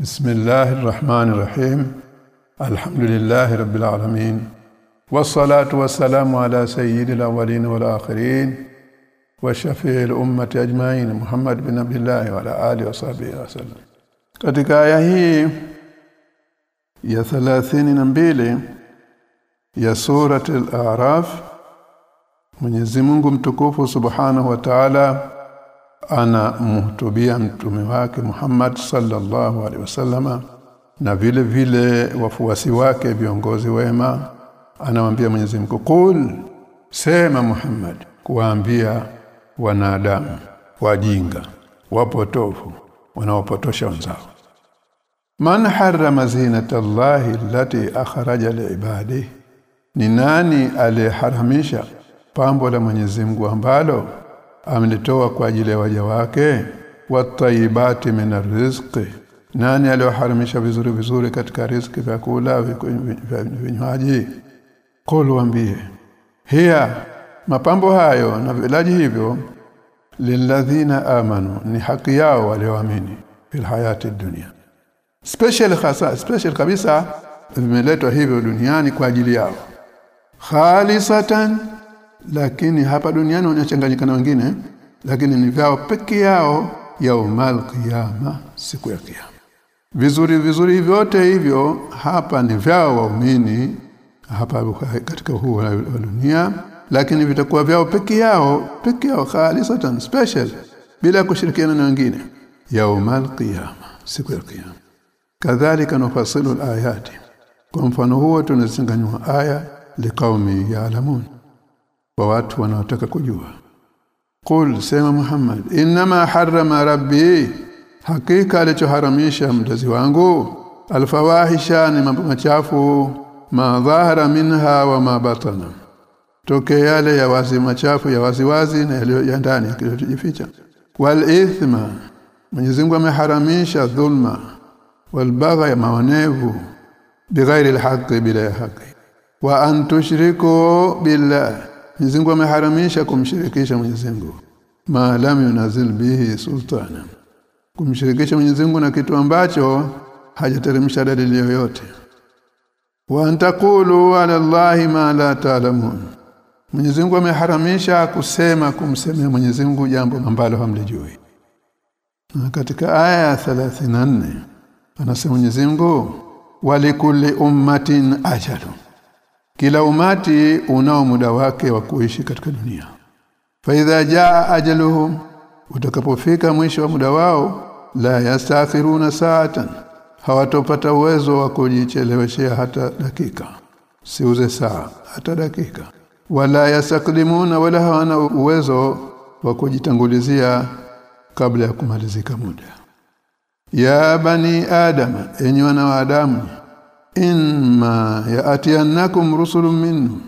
بسم الله الرحمن الرحيم الحمد لله رب العالمين والصلاة والسلام على سيد الأولين والآخرين وشفيع الأمة أجمعين محمد بن عبد الله وعلى آله وصحبه وسلم katika aya hii ya 32 ya surati al-a'raf Mwenyezi Mungu mtukufu wa Ta'ala anamhutubia mtume wake Muhammad sallallahu alaihi wasallama na vile vile wafuasi wake viongozi wema anamwambia Mwenyezi Mungu kul sema Muhammad kuwaambia wanadamu wajinga wapotofu wanaopotosha wenzao. Man harrama zinata Allahi allati akhraja liibadihi ni nani aliyeharamisha pambo la Mwenyezi Mungu ambalo amelitoa kwa ajili ya waja wake? Watayibati min rizqi nani aliyoharamisha vizuri vizuri katika riziki vya vyakula vinywaji? Qul waambie. Hiya mapambo hayo na vilaji hivyo lilladhina amanu ni haki yao walioamini fil hayati dunia. Special khasa special kabisa vimeletwa hivyo duniani kwa ajili yao. Khalisatan lakini hapa duniani wanachanganyika na wengine lakini ni vyao peke yao yaumal qiyama siku ya kiyama. Vizuri vizuri vyote hivyo hapa ni vyao waumini hapa katika huu wa dunia lakini vitakuwa vyao peke yao peke yao khalisatan special bila kushirikiana na wengine. Yaumal qiyama siku ya kiyama. Kadhalika nufasilu alayati. Kwa mfano huo tunazinganywa aya liqaumi ya'lamun wa watu wanaotaka kujua. Qul sema Muhammad inma harrama rabbi. Hakika alichoharamisha mtazi wangu. Alfawahisha ni mambo machafu. Ma dhahara minha wa ma batana. Toke yale ya wazi machafu ya wazi wazi na yale ya ndani kilichojificha. Wal ithma Mwenyezi Mungu ameharamisha dhulma. Wal baghy maonevu. Bighairi alhaqi bila haki wa an tushriku billah Mwenyezi Mungu ameharamisha kumshirikisha Mwenyezi Mungu. Maalam yunazil bihi sultana. Kumshirikisha Mwenyezi Mungu na kitu ambacho hajateremsha dalili yoyote. Wa antakulu ala Allahi ma la ta'lamun. Mwenyezi Mungu ameharamisha kusema kumsemea Mwenyezi Mungu jambo ambalo hamlijui. Na katika aya ya 34 anasema Mwenyezi Mungu walikulli ummatin ajalun kila umati unao muda wake wa kuishi katika dunia. Fa idha jaa ajaluhum utakapofika mwisho wa muda wao la yastakhiruna saatan hawatopata uwezo wa kujicheleweshea hata dakika. Siuze saa hata dakika. Wala yasaklimuna wala hawana uwezo wa kujitangulizia kabla ya kumalizika muda. Ya bani adama enyi wana wa adamu inma yaatiyannakum rusulun minhum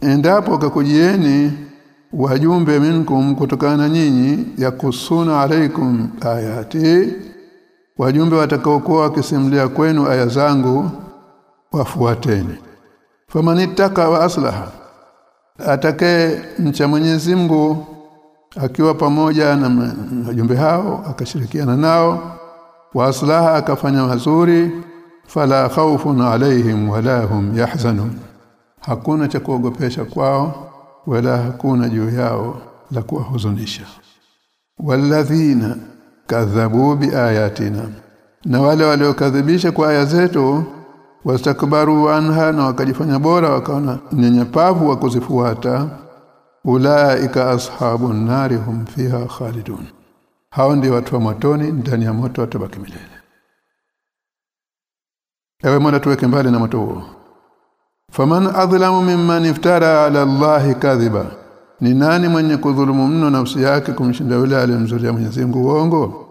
endapo kakujieni wajumbe minkum kutokana nyinyi yakusuna alaikum ayati wajumbe watakaokuwa wakisimulia kwenu aya zangu wafuateni. Famanittaka wa aslaha atake mcha Mwenyezi Mungu akiwa pamoja na wajumbe hao akashirikiana nao wa aslaha akafanya mazuri fala khawfun alaihim wala hum yahzanun. Hakuna cha kuogopesha kwao wala hakuna juu yao la kuwahuzunisha. Walladhina kadhabu biayatina. Na wale waliokadhibisha kwa aya zetu wastakbaru anha na wakajifanya bora wakaona nyenyepavu wa kuzifuata ulaika ashabun nari hum fiha khalidun. Hao ndio watu wa motoni ndani ya moto watabaki milele Ewe Mola tuweke mbali na moto huo. Faman adhlamu mimman iftara ala Allah kadhiba. Ni nani mwenye kudhulumu mno nafsi yake kumshinda yule aliyemzulia Mwenyezi Mungu uongo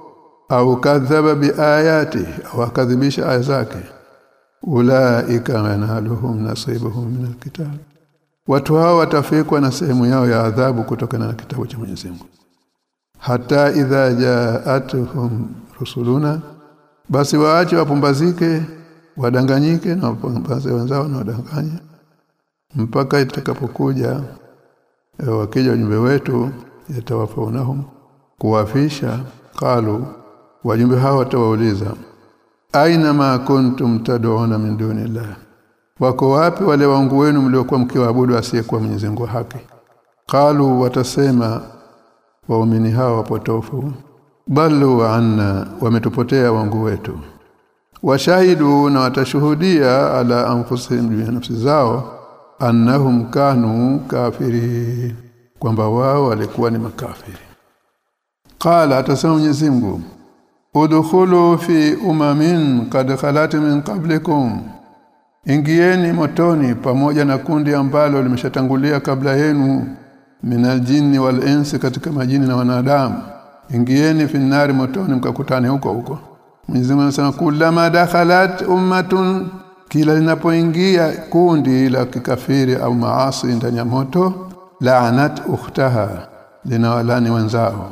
au kadhaba biayati au akadhibisha aya zake. Ulaika yanaluhum nasibuhum min alkitab. Watu hao watafikwa na sehemu yao ya adhabu kutokana na kitabu cha Mwenyezi Mungu. Hata idha jaatuhum rusuluna basi waache wapumbazike wadanganyike na wapambaze wenzao na wadanganya mpaka itakapokuja wakija wajumbe wetu yatawafaunahum kuwafisha kalu. Wajumbe hao watawauliza aina ma kuntum tad'una min dunillah? Wako wapi wale wangu wenu mliokuwa mkiwaabudu asiyekuwa Mwenyezi Mungu haki? Kalu watasema waumini hao wapotofu balu anna wametupotea wangu wetu washahidu na watashuhudia ala anfusihim bi nafsi zao annahum kanu kafiri kwamba wao walikuwa ni makafiri. Qala atasema Mwenyezi Mungu udkhulu fi umamin qad khalat min qablikum ingieni motoni pamoja na kundi ambalo limeshatangulia kabla yenu min aljinni wal katika majini na wanadamu ingieni finnari motoni mkakutane huko huko Mwenyezi Mungu anasema kulama dakhalat ummatun kila linapoingia kundi la kikafiri au maasi ndani ya moto la'anat ukhtaha linawalani wenzao.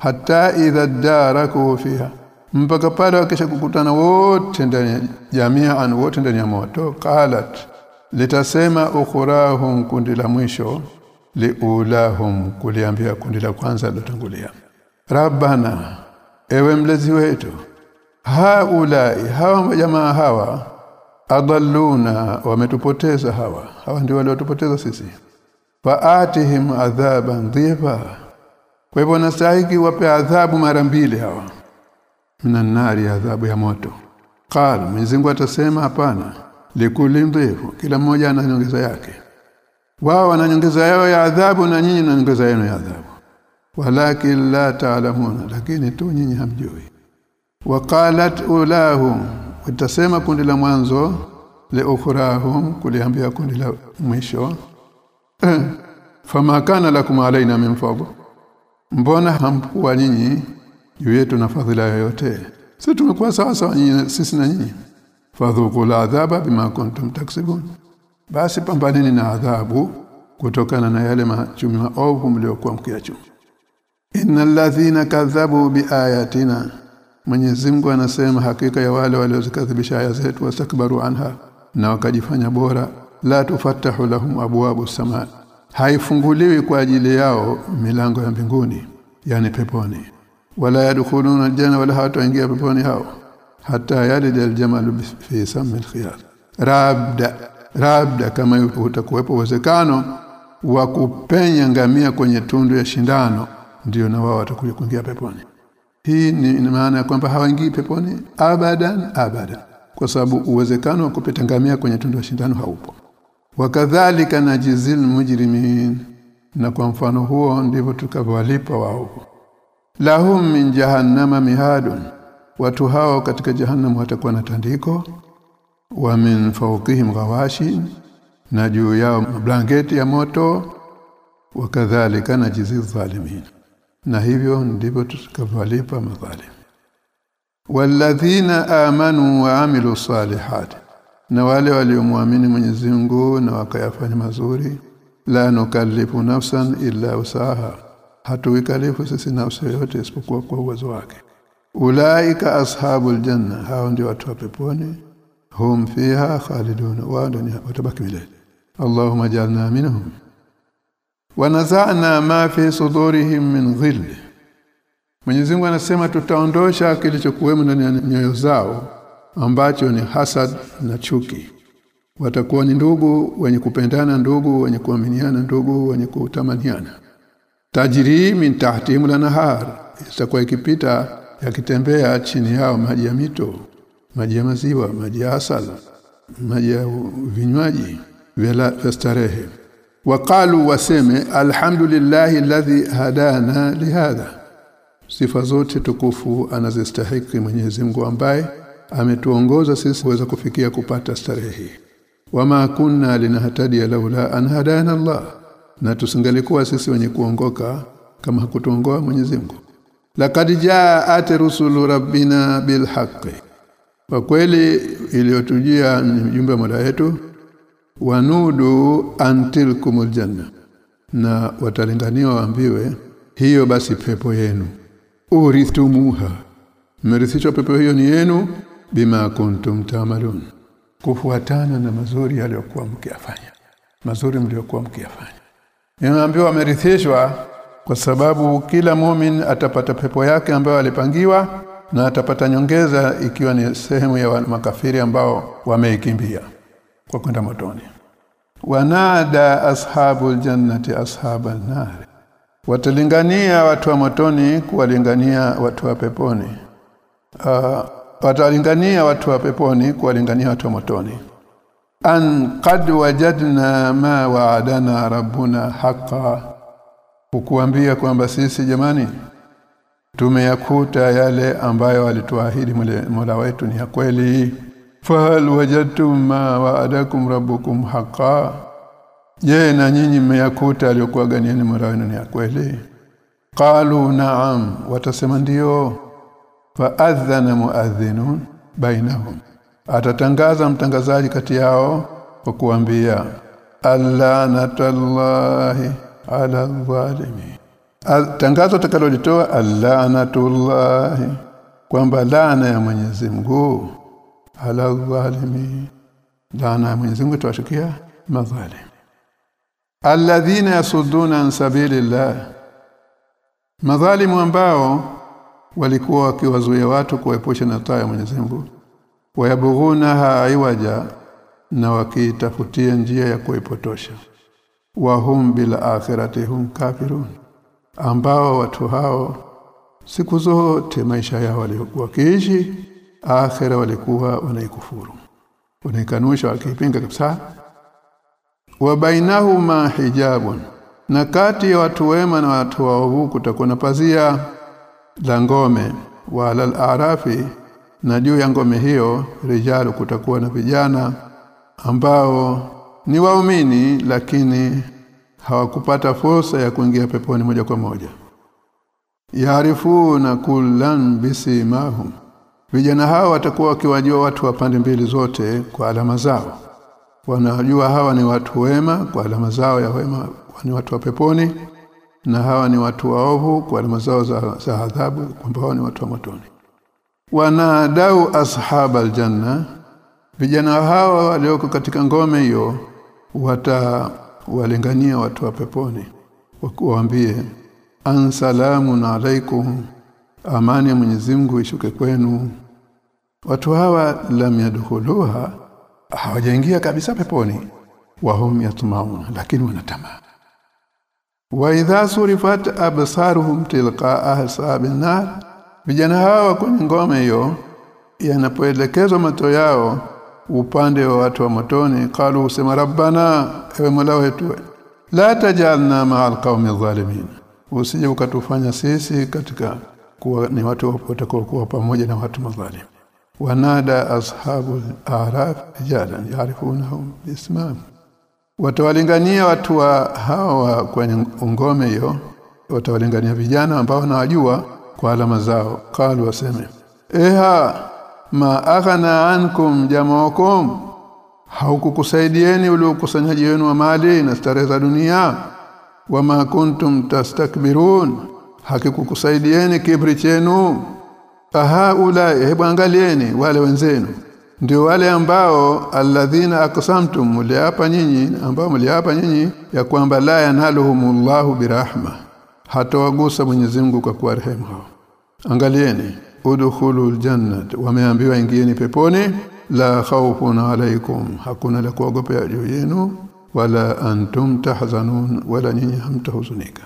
Hata idha daraku fiha mpaka pale wakisha kukutana wote ndani ya jamia an wote ndani ya moto qalat litasema ukhrahum kundi la mwisho liulahum kuliambia kundi la kwanza lilotangulia. Rabbana ewe mlezi wetu haulai hawa jamaa hawa adalluna wametupoteza hawa. Hawa ndio waliotupoteza sisi. Faatihim adhaban dhifa. Kwa hivyo nastahiki wape adhabu mara mbili hawa. Minan nari adhabu ya moto. Qala Mwenyezi atasema hapana likuli dhifu. Kila mmoja ana nyongeza yake. Wao wana nyongeza yao ya adhabu na nyinyi na nyongeza yenu ya adhabu walakin la ta'lamuna lakini tu nyinyi hamjui. Waqalat ulahum utasema kundi la mwanzo le ukhrahum kuliambia kundi la mwisho fama kana lakum alaina min fadl. Mbona hamkuwa nyinyi juu yetu na fadhila yoyote? Sisi tumekuwa sawa sawa nyinyi sisi na nyinyi. Fadhuqul adhaba bima kuntum taksibun. Basi pambaneni na adhabu kutokana na yale machumi maovu mliokuwa mkiachuma innal ladhina kadhabu biayatina Mwenyezi Mungu anasema hakika ya wale waliozikadhibisha aya zetu wastakbaru anha na wakajifanya bora la tufatahu lahum abwabu samaa. Haifunguliwi kwa ajili yao milango ya mbinguni yani peponi. Wala yadkhuluna aljanna wala hataingia peponi hao. Hata yalid aljamalu fi sammi alkhiyar. Rabda rabda kama utakuwepo uwezekano wa kupenya ngamia kwenye tundu ya shindano ndio na wao watakuja kuingia peponi. Hii ni maana ya kwamba hawaingii peponi abadan abadan. Kwa sababu uwezekano wa kupita ngamia kwenye tundu ya shindano haupo. Wakadhalika najizil mujrimin. Na kwa mfano huo ndivyo tukavalipa wao. Lahum min jahannama mihadun. Watu hao katika jahannam watakuwa na tandiko. Wa min fawqihim ghawashi na juu yao blanketi ya moto. Wakadhalika najizil zalimin na hivyo ndivyo tukavalipa madhalim walladhina amanu wa amilu salihati na wale waliomwamini Mwenyezi Mungu na wakayafanya mazuri la nukallifu nafsan illa usaha. Hatuikalifu sisi nafsi yote isipokuwa kwa uwezo wake. Ulaika ashabul janna. Hao ndio watu wa peponi. Hum fiha khalidun. Wa ndani watabaki milele. Allahumma jalna minhum wanazana ma fi sudurihim min dhill Mwenyezi Mungu anasema tutaondosha kilichokuwemo ndani ya nyoyo zao ambacho ni hasad na chuki. Watakuwa ni ndugu wenye kupendana ndugu wenye kuaminiana ndugu wenye kutamaniana. Tajiri min tahtihim lanahar itakuwa ikipita yakitembea chini yao maji ya mito maji ya maziwa maji ya asala maji ya vinywaji vya starehe waqalu waseme alhamdulillahi alladhi hadana lihadha sifa zote tukufu anazistahiki Mwenyezi Mungu ambaye ametuongoza sisi kuweza kufikia kupata starehe hii. Wama kunna linahtadi laula an hadana Allah. Na tusingalikuwa sisi wenye kuongoka kama hakutuongoa Mwenyezi Mungu. Laqad jaa'at rusulu rabbina bilhaqi kwa kweli iliyotujia ni mjumbe wa Mola wetu wanudu antilkumul janna na watalinganiwa waambiwe hiyo basi pepo yenu. Urithumuha mmerithishwa pepo hiyo ni yenu bima kuntum tamalun kufuatana na mazuri yaliyokuwa mkiyafanya. Mazuri mliokuwa mkiyafanya. Yanaambiwa amerithishwa kwa sababu kila mumin atapata pepo yake ambayo alipangiwa na atapata nyongeza ikiwa ni sehemu ya makafiri ambao wameikimbia kwa kwenda motoni. Wanada ashabul jannati ashaban nar watalingania watu wa motoni kuwalingania watu wa peponi. Uh, watalingania watu wa peponi kuwalingania watu wa motoni. An qad wajadna ma wa'adana rabbuna haqa kukuambia kwamba sisi jamani tumeyakuta yale ambayo alituahidi Mola wetu ni ya kweli fahal wajadtum ma wa'adakum rabbukum haqa je na nyinyi mmeyakuta aliyokuwa ganieni Mola ni ya kweli? Qalu na'am watasema ndio. Faadhana muadhinun bainahum. Atatangaza mtangazaji kati yao kwa kuambia allanatullahi ala zalimi tangazo takalolitoa allanatullahi kwamba laana ya Mwenyezi Mungu ala zalimi. Dana Mwenyezi Mungu tuwashikia madhalim alladhina yasudduna an sabilillah. Madhalimu ambao walikuwa wakiwazuia watu kuepusha na taa ya Mwenyezi Mungu. Wayabughunaha aiwaja na wakitafutia njia ya kuipotosha. Wahum bil akhirati hum kafirun. Ambao watu hao siku zote maisha yao walikuwa kiishi akhira walikuwa wanaikufuru. Wanaikanusha wakipinga kabisa. Wa bainahuma hijabun. Na kati ya watu wema na watu waovu kutakuwa na pazia la ngome. Wa alal arafi na juu ya ngome hiyo rijalu kutakuwa na vijana ambao ni waumini lakini hawakupata fursa ya kuingia peponi moja kwa moja. Yaarifuna kullan bisimahum vijana hawa watakuwa wakiwajua watu wa pande mbili zote kwa alama zao. Wanajua hawa ni watu wema kwa alama zao ya wema ni watu wa peponi na hawa ni watu waovu kwa alama zao za, za adhabu kwamba hawa ni watu wa motoni. Wanadau ashabal aljanna vijana hawa walioko katika ngome hiyo watawalingania watu wa peponi wakuambie ansalamun alaikum amani ya Mwenyezi Mungu ishuke kwenu. Watu hawa lam yadkhuluha hawajaingia kabisa peponi. Wahum yatmaun lakini wanatamaa. Wa idha surifat absaruhum tilqa ahsabin nar vijana hawa kwenye ngome hiyo yanapoelekezwa mato yao upande wa watu wa motoni qalu usema rabbana ewe mola wetu la tajalna ma'al qaumi dhalimin usije ukatufanya sisi katika kuwa ni watu watakuwa kuwa pamoja na watu madhalim wanada ashabu araf rijalan yarifunahum bismam watawalingania watu wa hawa kwenye ngome hiyo watawalingania vijana ambao wanawajua kwa alama zao. Qalu waseme eha ma aghna ankum jamaakum haukukusaidieni ule ukusanyaji wenu wa mali na starehe za dunia? Wama kuntum tastakbirun hakikukusaidieni kibri chenu. Ahaula hebu angalieni wale wenzenu. Ndio wale ambao alladhina aqsamtum muliapa nyinyi ambao mliapa nyinyi ya kwamba la yanaluhumullahu birahma. Hatawagusa Mwenyezi Mungu kwa kuwarehemu hao. Angalieni udkhulul jannat wameambiwa ingieni peponi. La khawfun alaykum hakuna la kuogopea juu yenu. Wala antum tahzanun wala nyinyi hamtahuzunika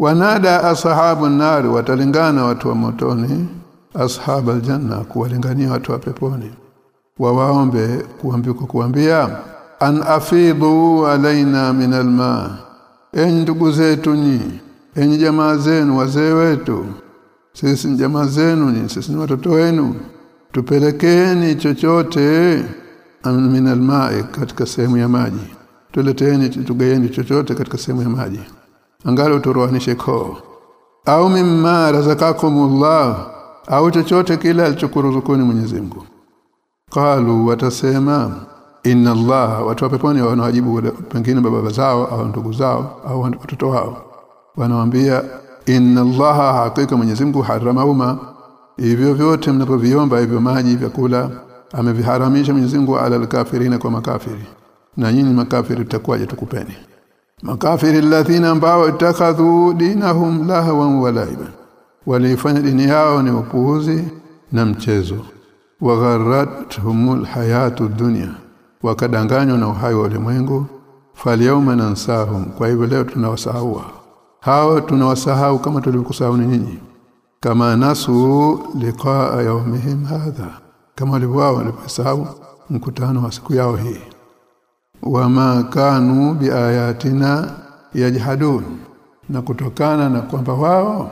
wanada ashabu nar watalingana watu wa motoni ashabal janna kuwalingania watu wa peponi. Wawaombe kuambiko kuambia an afidhu alaina min alma enyi ndugu zetu nyi enyi jamaa zenu wazee wetu. Sisi ni jamaa zenu ni sisi ni watoto wenu. Tupelekeni chochote min alma'i katika sehemu ya maji. Tuleteni tugaeni chochote katika sehemu ya maji angalo turoanishe koo. Au mimma razakakumullah au chochote kila alichokuruzukuni Mwenyezi Mungu. Qalu watasema inna Allah watu wa peponi wanawajibu pengine baba zao au ndugu zao au watoto wao. Wanawaambia inna Allah hakika Mwenyezi Mungu haramauma hivyo vyote mnapoviomba hivyo maji vyakula ameviharamisha Mwenyezi Mungu ala alkafirina kwa makafiri. Na nyinyi makafiri tutakuwaje tukupeni makafiri alladhina ambao itakadhu dinahum lahwan wa laiban. Waliifanya dini yao ni upuuzi na mchezo. Wagharrathumul hayatu dunya wakadanganywa na uhai wa ulimwengu. Falyawma nansahum kwa hivyo leo tunawasahau hao tunawasahau kama tulivyokusahau nyinyi. Kama nasu liqaa yawmihim hadha kama walivyo waliposahau mkutano wa siku yao hii wama kanu biayatina yajhadun na kutokana na kwamba wao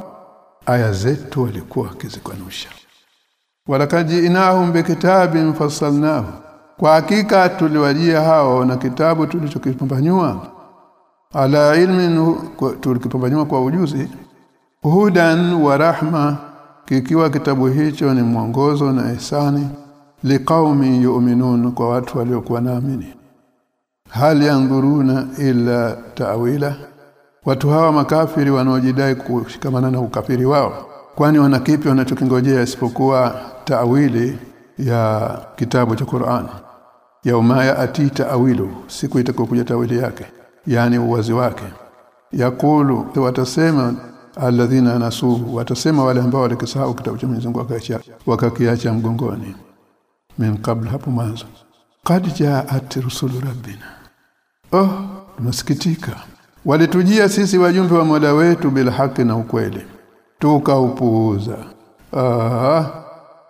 aya zetu walikuwa kizikanusha walakaji inahum bikitabin fassalnahu kwa hakika tuliwajia hao na kitabu tulichokipambanyua. Ala ilmin tulikipambanyua kwa ujuzi hudan wa rahma kikiwa kitabu hicho ni mwongozo na ihsani liqaumi yu'minun kwa watu waliokuwa naamini hali yanzuruna illa ta'wila? Watu hawa makafiri wanaojidai kushikamana na ukafiri wao kwani wana kipi wanachokingojea isipokuwa ta'wili ya kitabu cha Qur'an? Yaumaya ati ta'wilu siku itakokuja tawili yake yani uwazi wake. Yakulu watasema alladhina nasu watasema wale ambao walikisahau kitabu cha Mwenyezi Mungu wakakiacha mgongoni min kabla hapo mwanzo. Qad ja'at rusulu rabbina oh tunasikitika walitujia sisi wajumbe wa Mola wetu bila haki na ukweli. Tukaupuuza. Ah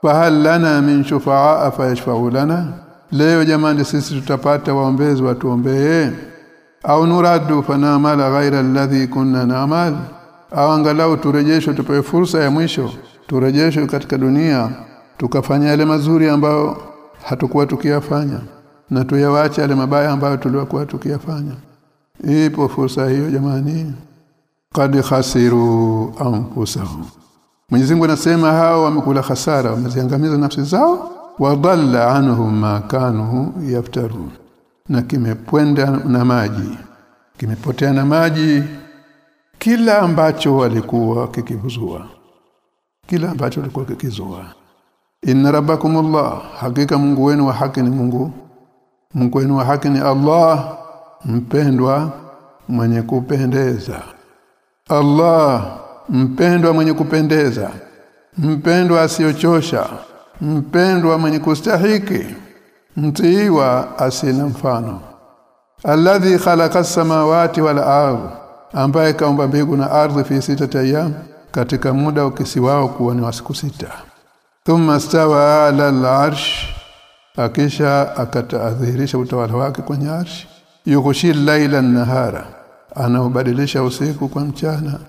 fahal lana min shufaa fayashfa'u lana? Leo jamani sisi tutapata waombezi watuombee? Au nuradu fanamala ghaira alladhi kunna na'mal? Au angalau turejeshwe tupewe fursa ya mwisho? Turejeshwe katika dunia tukafanya yale mazuri ambayo hatukuwa tukiyafanya na tuyawache yale mabaya ambayo tuliokuwa tukiyafanya. Ipo fursa hiyo jamani. Qad khasiru anfusahum. Mwenyezi Mungu anasema hao wamekula hasara wameziangamiza nafsi zao wadalla anhum ma kanu yaftaru na kimepwenda na maji kimepotea na maji kila ambacho walikuwa kikivuzua kila ambacho walikuwa kikizua. Inna rabbakumullah hakika Mungu wenu wa haki ni Mungu Mungu wenu wa haki ni Allah mpendwa mwenye kupendeza. Allah mpendwa mwenye kupendeza. Mpendwa asiyochosha mpendwa mwenye kustahiki. Mtiiwa asina mfano. Alladhi khalaqa samawati wal ardh ambaye kaumba mbingu na ardhi fi sita ayyam katika muda ukisiwao kuwa ni siku sita. Thumma stawa ala al-arsh akisha akataadhirisha utawala wake kwenye arshi yukushi laila nahara anaubadilisha usiku kwa mchana.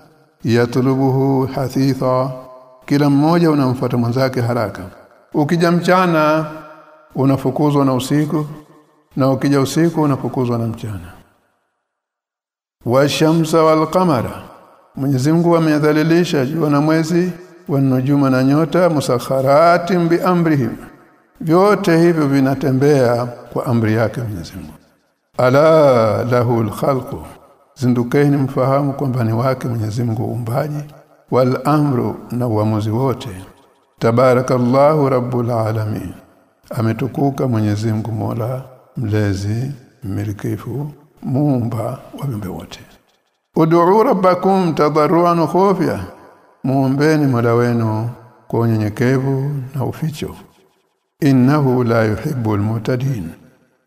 Yatulubuhu hathitha. Kila mmoja unamfuata mwenzake haraka. Ukija mchana unafukuzwa na usiku. Na ukija usiku unafukuzwa na mchana. Washamsa walqamara. Mwenyezi Mungu ameyadhalilisha jua na mwezi. Wanujuma na nyota. Musakharatin biamrihim vyote hivyo vinatembea kwa amri yake Mwenyezi Mungu. Ala lahul khalqu zindukeni mfahamu kwamba ni wake Mwenyezi Mungu uumbaji wal amru na uamuzi wote. Tabarakallahu rabbul alamin ametukuka Mwenyezi Mungu Mola mlezi mmilikifu muumba wa viumbe wote. Ud'u rabbakum tadarruan khufya muombeni Mola wenu kwa unyenyekevu na uficho innahu la yuhibbul mutadin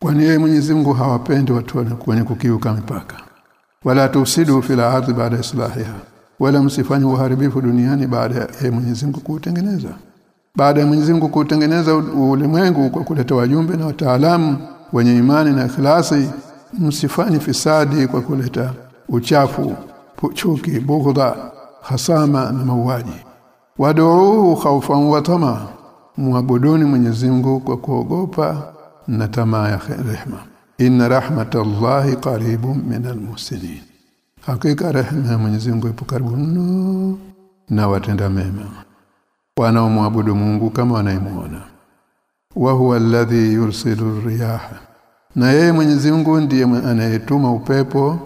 kwani yeye Mwenyezi Mungu hawapendi watu wenye kukiuka mipaka. Wala tusidu fil ardi baada islahiha. Wala msifanye uharibifu duniani baada ya Mwenyezi Mungu kuutengeneza. Baada ya Mwenyezi Mungu kuutengeneza ulimwengu kwa kuleta wajumbe na wataalamu wenye imani na ikhlasi msifanye fisadi kwa kuleta uchafu chuki bughdha hasama na mauaji. Wad'u khawfan wa tama muabuduni Mwenyezi Mungu kwa kuogopa na tamaa ya rehema inna rahmatallahi qaribun minal muhsinin. Hakika rehema ya Mwenyezi Mungu ipo karibu mno na watenda mema wanaomwabudu Mungu kama wanaimuona wa huwa alladhi yursilu riyaha. Na yeye Mwenyezi Mungu ndiye anayetuma upepo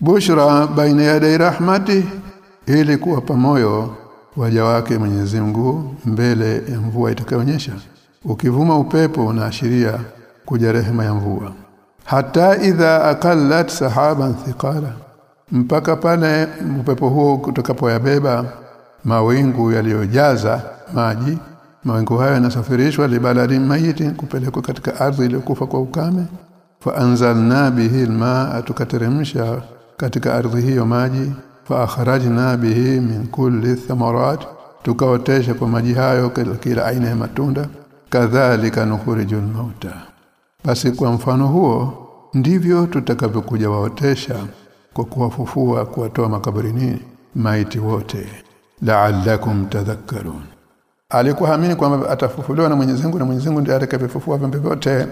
bushra baina ya rahmati ili kuwapa moyo waja wake Mwenyezi Mungu mbele ya mvua itakayonyesha ukivuma upepo unaashiria kuja rehema ya mvua. Hata idha akallat sahaban thiqala mpaka pale upepo huo utakapoyabeba mawingu yaliyojaza maji. Mawingu hayo yanasafirishwa libaladi mayiti kupelekwa katika ardhi iliyokufa kwa ukame. Fa anzalna bihi almaa tukateremsha katika ardhi hiyo maji fa akhrajna bihi min kulli thamarat tukaotesha kwa maji hayo kila aina ya matunda kadhalika nukhrijul mauta basi kwa mfano huo ndivyo tutakavyokuja waotesha kwa kuwafufua kuwatoa makaburini maiti wote. La'allakum tadhakkarun. Alikuamini kwamba atafufuliwa na Mwenyezi Mungu na Mwenyezi Mungu ndiye atakayefufua viumbe vyote.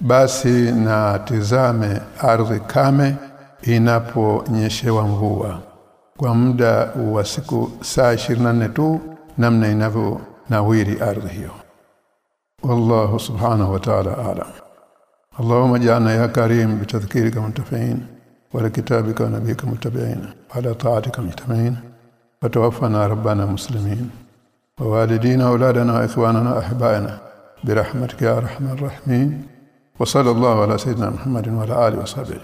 Basi na tizame ardhi kame inaponyeshewa mvua kwa muda wa siku saa 24 tu namna inavyo nawiri ardhi hiyo والله سبحانه وتعالى أعلم اللهم اجعلنا يا كريم بتذكيرك منتفعين ولكتابك ونبيك متبعين على طاعتك مجتمعين وتوفنا ربنا مسلمين ووالدينا أولادنا وإخواننا وأحبائنا برحمتك يا أرحم الراحمين وصلى الله على سيدنا محمد وعلى آله وصحبه